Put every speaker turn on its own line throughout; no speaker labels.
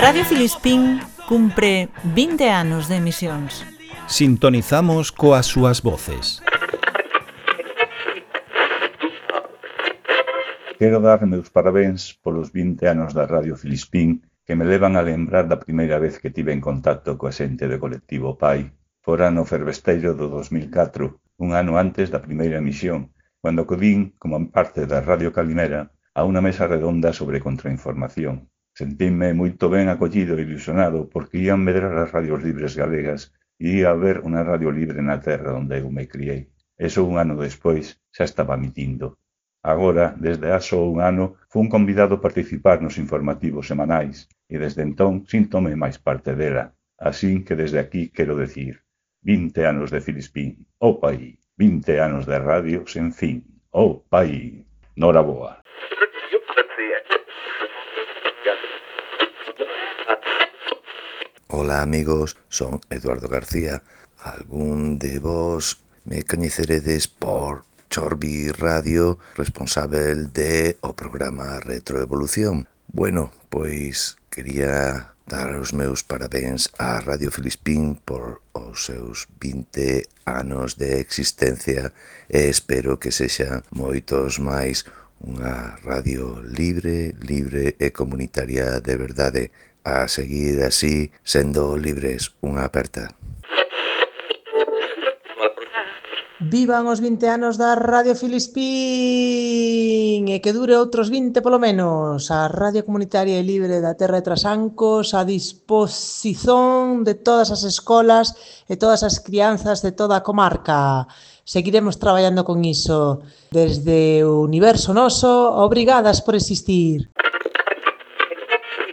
Radio Filispín cumpre 20 anos de emisións.
Sintonizamos coas súas voces.
Quero dar meus parabéns polos 20 anos da Radio Filispín que me levan a lembrar da primeira vez que tive en contacto coa xente do colectivo PAI. Fora no fervesteiro do 2004, un ano antes da primeira emisión, cando acudín, como parte da Radio Calimera a unha mesa redonda sobre contrainformación. Sentime moito ben acollido e ilusionado porque ían medrar as radios libres galegas e ia haber unha radio libre na terra onde eu me criei. Eso un ano despois xa estaba mitindo. Agora, desde haxo un ano, fun convidado a participar nos informativos semanais e desde entón síntome máis parte dela. Así que desde aquí quero decir 20 anos de Filispín, o pai, 20 anos de radio sen fin, o pai, Nora boa.
Ola amigos, son Eduardo García. Algún de vos me coñeceredes por Chorbi Radio, responsável de o programa Retroevolución. Bueno, pois quería dar os meus parabéns a Radio Filispín por os seus 20 anos de existencia e espero que sexan moitos máis unha radio libre, libre e comunitaria de verdade a seguir así sendo libres unha aperta.
Vivan os 20 anos da Radio Filispín e que dure outros 20 polo menos. A Radio Comunitaria e Libre da Terra de Trasancos a disposición de todas as escolas e todas as crianzas de toda a comarca. Seguiremos traballando con iso desde o universo noso. Obrigadas por existir.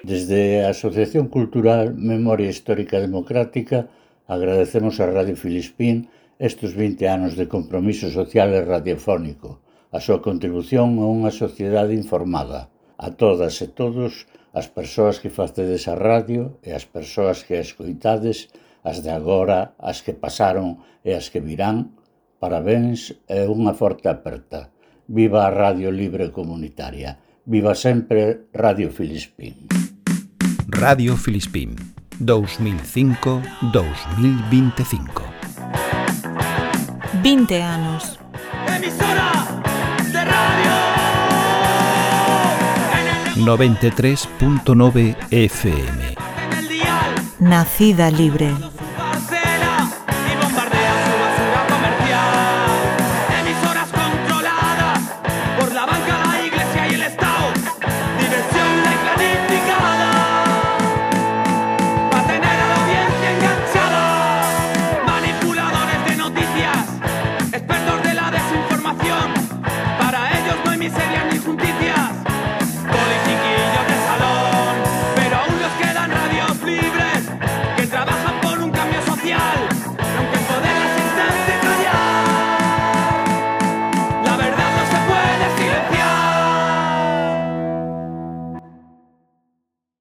Desde a Asociación Cultural Memoria Histórica Democrática agradecemos a Radio Filispín estes 20 anos de compromiso social e radiofónico, a súa contribución a unha sociedade informada, a todas e todos as persoas que facedes a radio e as persoas que a escoitades, as de agora, as que pasaron e as que virán, parabéns e unha forte aperta. Viva a Radio Libre Comunitaria. Viva sempre Radio Filispín.
Radio Filispín 2005-2025
20 anos. Emisora de radio.
93.9 FM.
Nacida libre. dice